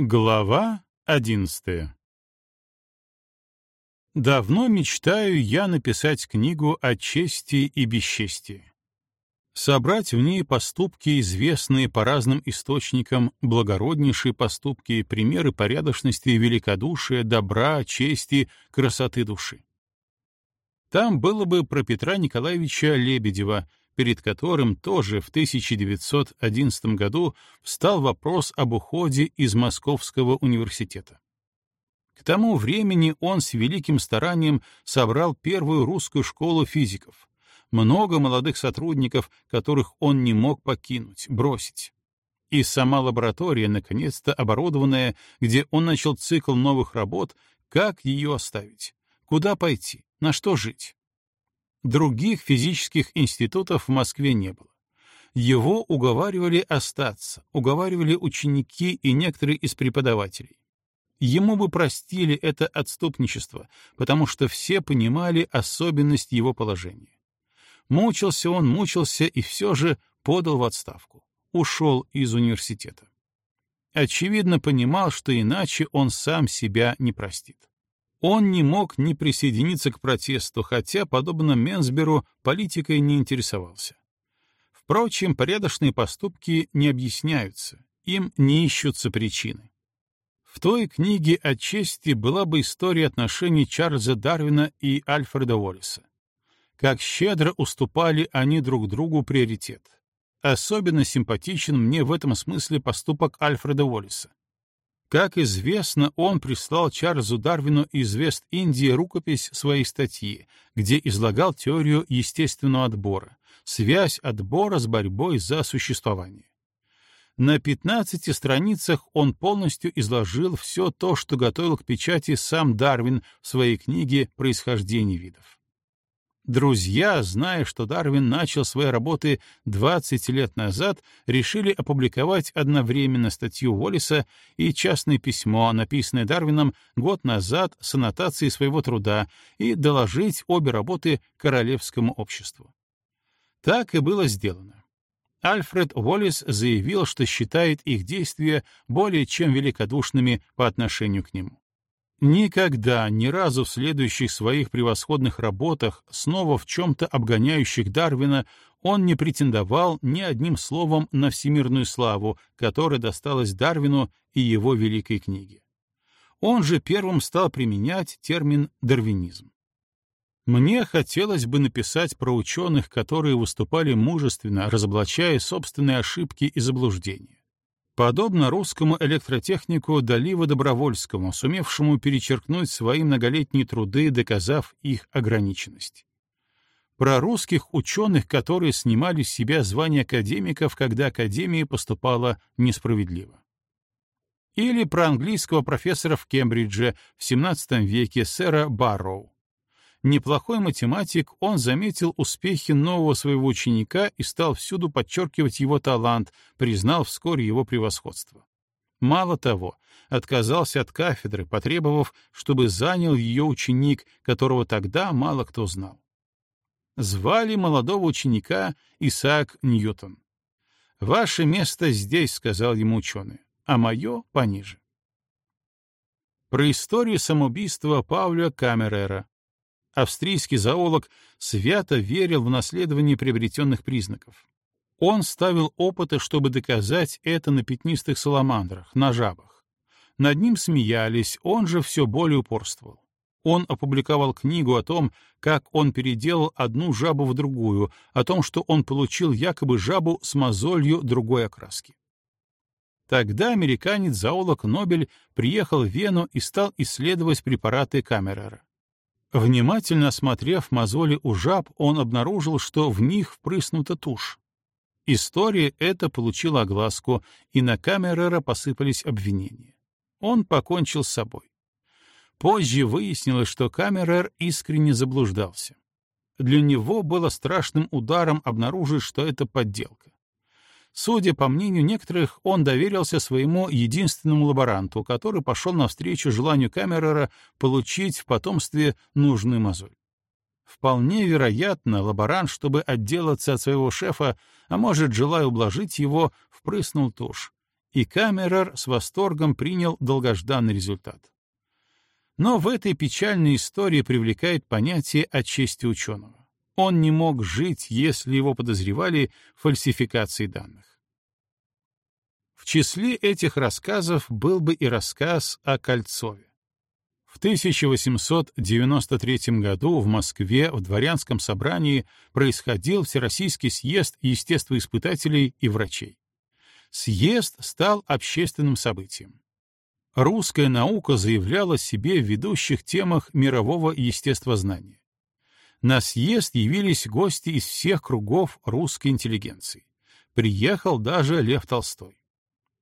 Глава одиннадцатая Давно мечтаю я написать книгу о чести и бесчестии. Собрать в ней поступки, известные по разным источникам, благороднейшие поступки, примеры порядочности, великодушия, добра, чести, красоты души. Там было бы про Петра Николаевича Лебедева, перед которым тоже в 1911 году встал вопрос об уходе из Московского университета. К тому времени он с великим старанием собрал первую русскую школу физиков, много молодых сотрудников, которых он не мог покинуть, бросить. И сама лаборатория, наконец-то оборудованная, где он начал цикл новых работ, как ее оставить, куда пойти, на что жить. Других физических институтов в Москве не было. Его уговаривали остаться, уговаривали ученики и некоторые из преподавателей. Ему бы простили это отступничество, потому что все понимали особенность его положения. Мучился он, мучился и все же подал в отставку. Ушел из университета. Очевидно, понимал, что иначе он сам себя не простит. Он не мог не присоединиться к протесту, хотя, подобно Менсберу, политикой не интересовался. Впрочем, порядочные поступки не объясняются, им не ищутся причины. В той книге о чести была бы история отношений Чарльза Дарвина и Альфреда Уоллеса. Как щедро уступали они друг другу приоритет. Особенно симпатичен мне в этом смысле поступок Альфреда Уоллеса. Как известно, он прислал Чарльзу Дарвину из Вест-Индии рукопись своей статьи, где излагал теорию естественного отбора, связь отбора с борьбой за существование. На 15 страницах он полностью изложил все то, что готовил к печати сам Дарвин в своей книге «Происхождение видов». Друзья, зная, что Дарвин начал свои работы 20 лет назад, решили опубликовать одновременно статью Уоллиса и частное письмо, написанное Дарвином год назад с аннотацией своего труда, и доложить обе работы Королевскому обществу. Так и было сделано. Альфред Уоллис заявил, что считает их действия более чем великодушными по отношению к нему. Никогда, ни разу в следующих своих превосходных работах, снова в чем-то обгоняющих Дарвина, он не претендовал ни одним словом на всемирную славу, которая досталась Дарвину и его великой книге. Он же первым стал применять термин «дарвинизм». Мне хотелось бы написать про ученых, которые выступали мужественно, разоблачая собственные ошибки и заблуждения подобно русскому электротехнику Далива Добровольскому, сумевшему перечеркнуть свои многолетние труды, доказав их ограниченность. Про русских ученых, которые снимали с себя звание академиков, когда академия поступала несправедливо. Или про английского профессора в Кембридже в XVII веке сэра Барроу неплохой математик, он заметил успехи нового своего ученика и стал всюду подчеркивать его талант, признал вскоре его превосходство. Мало того, отказался от кафедры, потребовав, чтобы занял ее ученик, которого тогда мало кто знал. Звали молодого ученика Исаак Ньютон. «Ваше место здесь», — сказал ему ученый, — «а мое пониже». Про историю самоубийства Пауля Камерера, австрийский зоолог свято верил в наследование приобретенных признаков. Он ставил опыты, чтобы доказать это на пятнистых саламандрах, на жабах. Над ним смеялись, он же все более упорствовал. Он опубликовал книгу о том, как он переделал одну жабу в другую, о том, что он получил якобы жабу с мозолью другой окраски. Тогда американец-зоолог Нобель приехал в Вену и стал исследовать препараты Камерера. Внимательно осмотрев мозоли у жаб, он обнаружил, что в них впрыснута тушь. История эта получила огласку, и на Камерера посыпались обвинения. Он покончил с собой. Позже выяснилось, что Камерер искренне заблуждался. Для него было страшным ударом обнаружить, что это подделка. Судя по мнению некоторых, он доверился своему единственному лаборанту, который пошел навстречу желанию Камерера получить в потомстве нужную мозоль. Вполне вероятно, лаборант, чтобы отделаться от своего шефа, а может, желая ублажить его, впрыснул тушь. и Камерер с восторгом принял долгожданный результат. Но в этой печальной истории привлекает понятие о чести ученого. Он не мог жить, если его подозревали в фальсификации данных. Числе этих рассказов был бы и рассказ о Кольцове. В 1893 году в Москве в дворянском собрании происходил Всероссийский съезд естествоиспытателей и врачей. Съезд стал общественным событием. Русская наука заявляла себе в ведущих темах мирового естествознания. На съезд явились гости из всех кругов русской интеллигенции. Приехал даже Лев Толстой.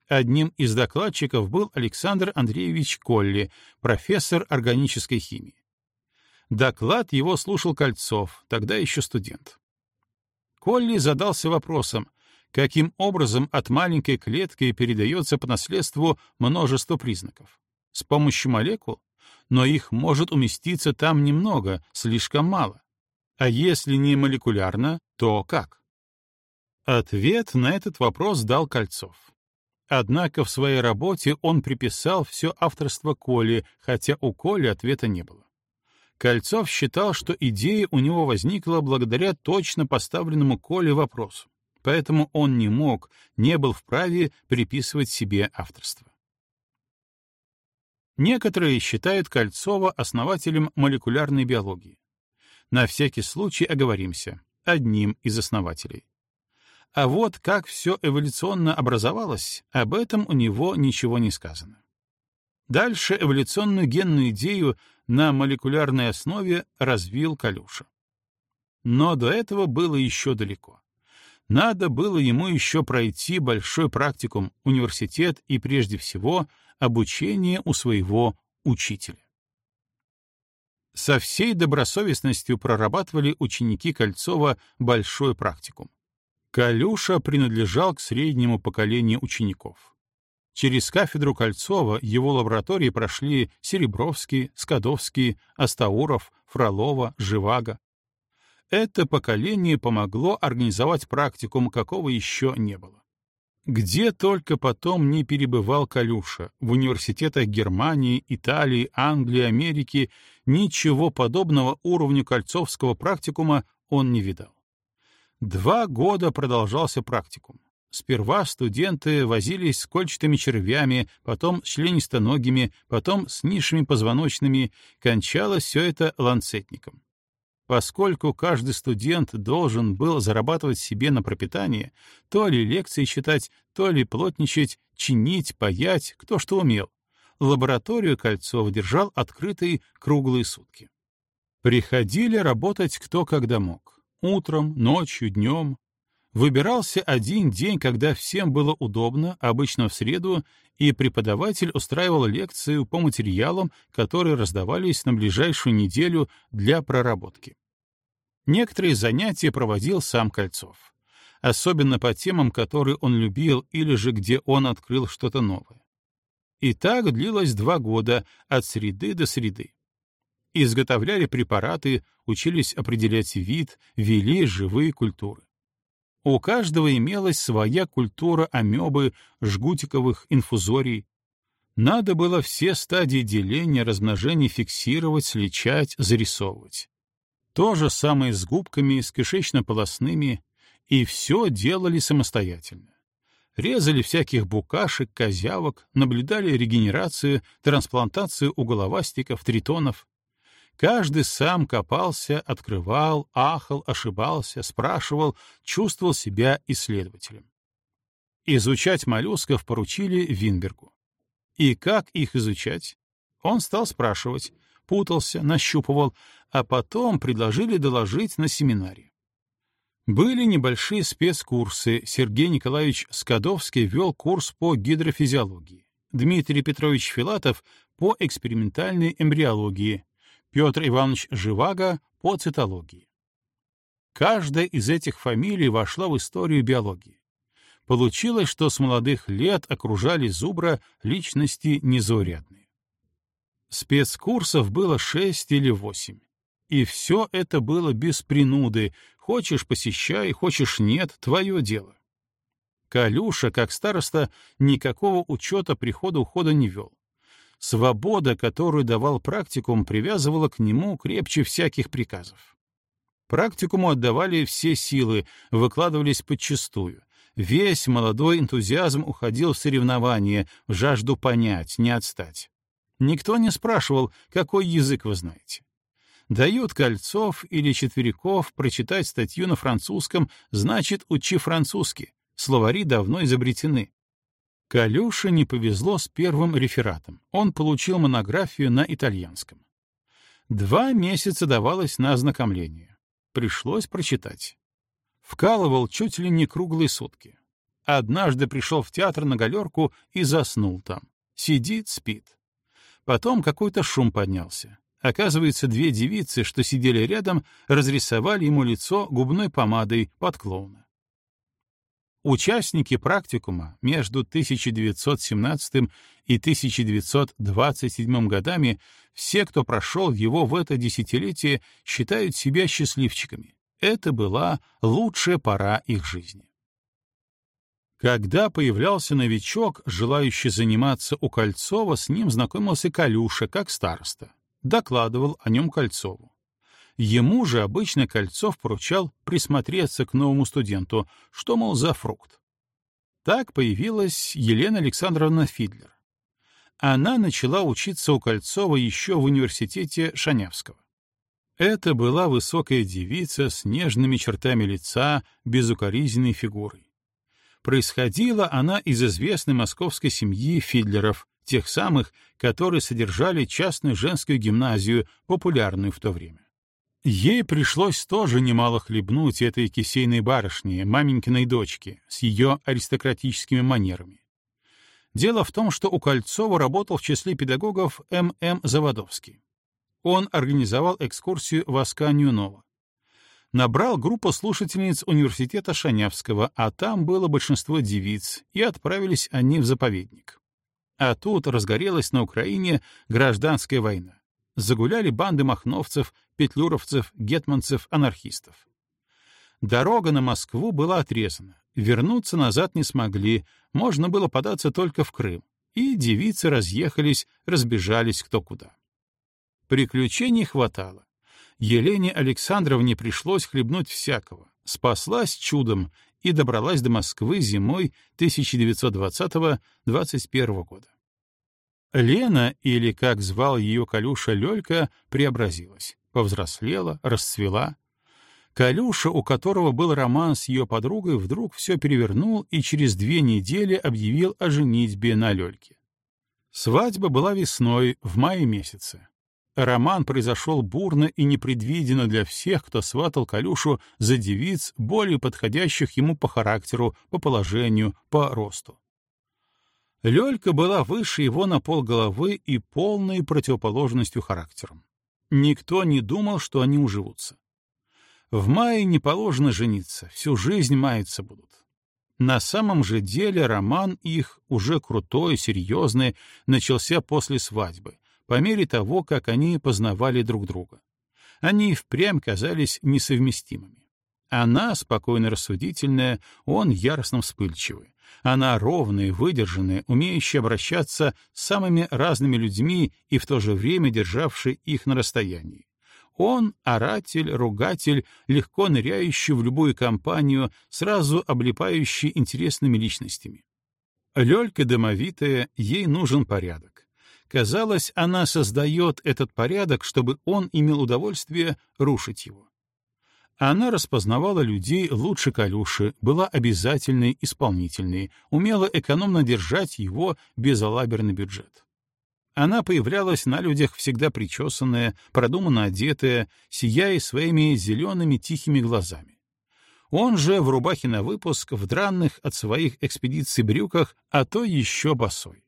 Одним из докладчиков был Александр Андреевич Колли, профессор органической химии. Доклад его слушал Кольцов, тогда еще студент. Колли задался вопросом, каким образом от маленькой клетки передается по наследству множество признаков. С помощью молекул? Но их может уместиться там немного, слишком мало. А если не молекулярно, то как? Ответ на этот вопрос дал Кольцов. Однако в своей работе он приписал все авторство Коли, хотя у Коли ответа не было. Кольцов считал, что идея у него возникла благодаря точно поставленному Коле вопросу, поэтому он не мог, не был вправе приписывать себе авторство. Некоторые считают Кольцова основателем молекулярной биологии. На всякий случай оговоримся, одним из основателей. А вот как все эволюционно образовалось, об этом у него ничего не сказано. Дальше эволюционную генную идею на молекулярной основе развил Калюша. Но до этого было еще далеко. Надо было ему еще пройти большой практикум, университет и, прежде всего, обучение у своего учителя. Со всей добросовестностью прорабатывали ученики Кольцова большой практикум. Калюша принадлежал к среднему поколению учеников. Через кафедру Кольцова его лаборатории прошли Серебровский, Скадовский, Астауров, Фролова, Живаго. Это поколение помогло организовать практикум, какого еще не было. Где только потом не перебывал Калюша, в университетах Германии, Италии, Англии, Америки, ничего подобного уровню кольцовского практикума он не видал. Два года продолжался практикум. Сперва студенты возились с кольчатыми червями, потом с членистоногими, потом с низшими позвоночными, кончалось все это ланцетником. Поскольку каждый студент должен был зарабатывать себе на пропитание, то ли лекции читать, то ли плотничать, чинить, паять, кто что умел, лабораторию Кольцов держал открытой круглые сутки. Приходили работать кто когда мог утром, ночью, днем. Выбирался один день, когда всем было удобно, обычно в среду, и преподаватель устраивал лекцию по материалам, которые раздавались на ближайшую неделю для проработки. Некоторые занятия проводил сам Кольцов, особенно по темам, которые он любил или же где он открыл что-то новое. И так длилось два года, от среды до среды изготовляли препараты, учились определять вид, вели живые культуры. У каждого имелась своя культура амебы, жгутиковых инфузорий. Надо было все стадии деления, размножения фиксировать, сличать, зарисовывать. То же самое с губками, с кишечно-полосными, и все делали самостоятельно. Резали всяких букашек, козявок, наблюдали регенерацию, трансплантацию у головастиков, тритонов. Каждый сам копался, открывал, ахал, ошибался, спрашивал, чувствовал себя исследователем. Изучать моллюсков поручили Винбергу. И как их изучать? Он стал спрашивать, путался, нащупывал, а потом предложили доложить на семинаре. Были небольшие спецкурсы. Сергей Николаевич Скадовский вел курс по гидрофизиологии. Дмитрий Петрович Филатов — по экспериментальной эмбриологии, Петр Иванович Живаго по цитологии. Каждая из этих фамилий вошла в историю биологии. Получилось, что с молодых лет окружали Зубра личности незаурядные. Спецкурсов было шесть или восемь. И все это было без принуды. Хочешь — посещай, хочешь — нет, твое дело. Калюша, как староста, никакого учета прихода-ухода не вел. Свобода, которую давал практикум, привязывала к нему крепче всяких приказов. Практикуму отдавали все силы, выкладывались подчистую. Весь молодой энтузиазм уходил в соревнования, в жажду понять, не отстать. Никто не спрашивал, какой язык вы знаете. Дают Кольцов или Четверяков прочитать статью на французском, значит, учи французский. Словари давно изобретены. Калюше не повезло с первым рефератом. Он получил монографию на итальянском. Два месяца давалось на ознакомление. Пришлось прочитать. Вкалывал чуть ли не круглые сутки. Однажды пришел в театр на галерку и заснул там. Сидит, спит. Потом какой-то шум поднялся. Оказывается, две девицы, что сидели рядом, разрисовали ему лицо губной помадой под клоуна. Участники практикума между 1917 и 1927 годами, все, кто прошел его в это десятилетие, считают себя счастливчиками. Это была лучшая пора их жизни. Когда появлялся новичок, желающий заниматься у Кольцова, с ним знакомился Калюша как староста. Докладывал о нем Кольцову. Ему же обычно Кольцов поручал присмотреться к новому студенту, что, мол, за фрукт. Так появилась Елена Александровна Фидлер. Она начала учиться у Кольцова еще в университете Шанявского. Это была высокая девица с нежными чертами лица, безукоризненной фигурой. Происходила она из известной московской семьи Фидлеров, тех самых, которые содержали частную женскую гимназию, популярную в то время. Ей пришлось тоже немало хлебнуть этой кисейной барышни, маменькиной дочки, с ее аристократическими манерами. Дело в том, что у Кольцова работал в числе педагогов М.М. Заводовский. Он организовал экскурсию в Асканию-Ново. Набрал группу слушательниц университета Шанявского, а там было большинство девиц, и отправились они в заповедник. А тут разгорелась на Украине гражданская война загуляли банды махновцев, петлюровцев, гетманцев, анархистов. Дорога на Москву была отрезана, вернуться назад не смогли, можно было податься только в Крым, и девицы разъехались, разбежались кто куда. Приключений хватало. Елене Александровне пришлось хлебнуть всякого, спаслась чудом и добралась до Москвы зимой 1920-21 года. Лена, или, как звал ее Калюша Лёлька, преобразилась, повзрослела, расцвела. Калюша, у которого был роман с ее подругой, вдруг все перевернул и через две недели объявил о женитьбе на Лёльке. Свадьба была весной, в мае месяце. Роман произошел бурно и непредвиденно для всех, кто сватал Калюшу за девиц, более подходящих ему по характеру, по положению, по росту. Лёлька была выше его на полголовы и полной противоположностью характером. Никто не думал, что они уживутся. В мае не положено жениться, всю жизнь маяться будут. На самом же деле роман их, уже крутой, серьезный, начался после свадьбы, по мере того, как они познавали друг друга. Они впрямь казались несовместимыми. Она спокойно рассудительная, он яростно вспыльчивый. Она ровная, выдержанная, умеющая обращаться с самыми разными людьми и в то же время державшая их на расстоянии. Он — оратель, ругатель, легко ныряющий в любую компанию, сразу облипающий интересными личностями. Лёлька домовитая, ей нужен порядок. Казалось, она создает этот порядок, чтобы он имел удовольствие рушить его. Она распознавала людей лучше Калюши, была обязательной, исполнительной, умела экономно держать его безалаберный бюджет. Она появлялась на людях всегда причесанная, продуманно одетая, сияя своими зелеными тихими глазами. Он же в рубахе на выпуск, в дранных от своих экспедиций брюках, а то еще босой.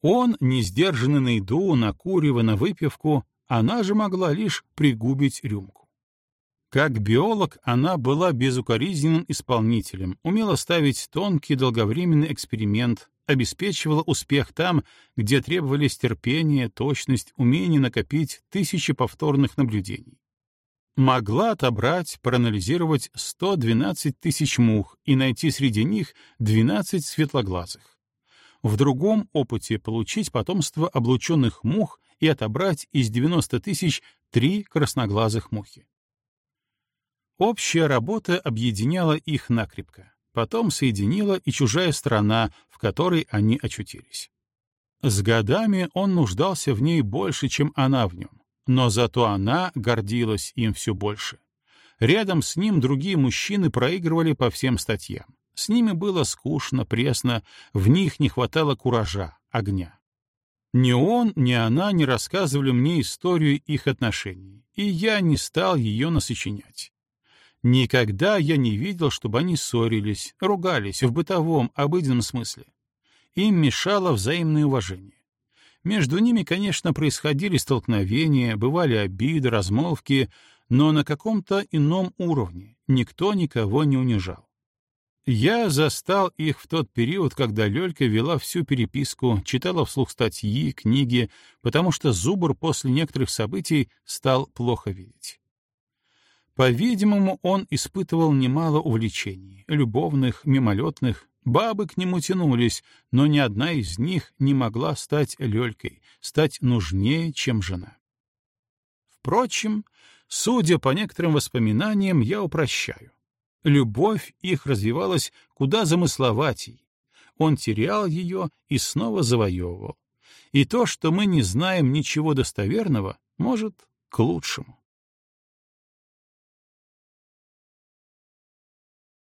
Он, не сдержанный на еду, на курево, на выпивку, она же могла лишь пригубить рюмку. Как биолог она была безукоризненным исполнителем, умела ставить тонкий долговременный эксперимент, обеспечивала успех там, где требовались терпение, точность, умение накопить тысячи повторных наблюдений. могла отобрать, проанализировать 112 тысяч мух и найти среди них 12 светлоглазых. В другом опыте получить потомство облученных мух и отобрать из 90 тысяч три красноглазых мухи. Общая работа объединяла их накрепко, потом соединила и чужая страна, в которой они очутились. С годами он нуждался в ней больше, чем она в нем, но зато она гордилась им все больше. Рядом с ним другие мужчины проигрывали по всем статьям. С ними было скучно, пресно, в них не хватало куража, огня. Ни он, ни она не рассказывали мне историю их отношений, и я не стал ее насочинять. Никогда я не видел, чтобы они ссорились, ругались в бытовом, обыденном смысле. Им мешало взаимное уважение. Между ними, конечно, происходили столкновения, бывали обиды, размолвки, но на каком-то ином уровне никто никого не унижал. Я застал их в тот период, когда Лёлька вела всю переписку, читала вслух статьи, книги, потому что Зубр после некоторых событий стал плохо видеть. По-видимому, он испытывал немало увлечений, любовных, мимолетных, бабы к нему тянулись, но ни одна из них не могла стать Лёлькой, стать нужнее, чем жена. Впрочем, судя по некоторым воспоминаниям, я упрощаю. Любовь их развивалась куда замысловатей. Он терял ее и снова завоевывал. И то, что мы не знаем ничего достоверного, может, к лучшему.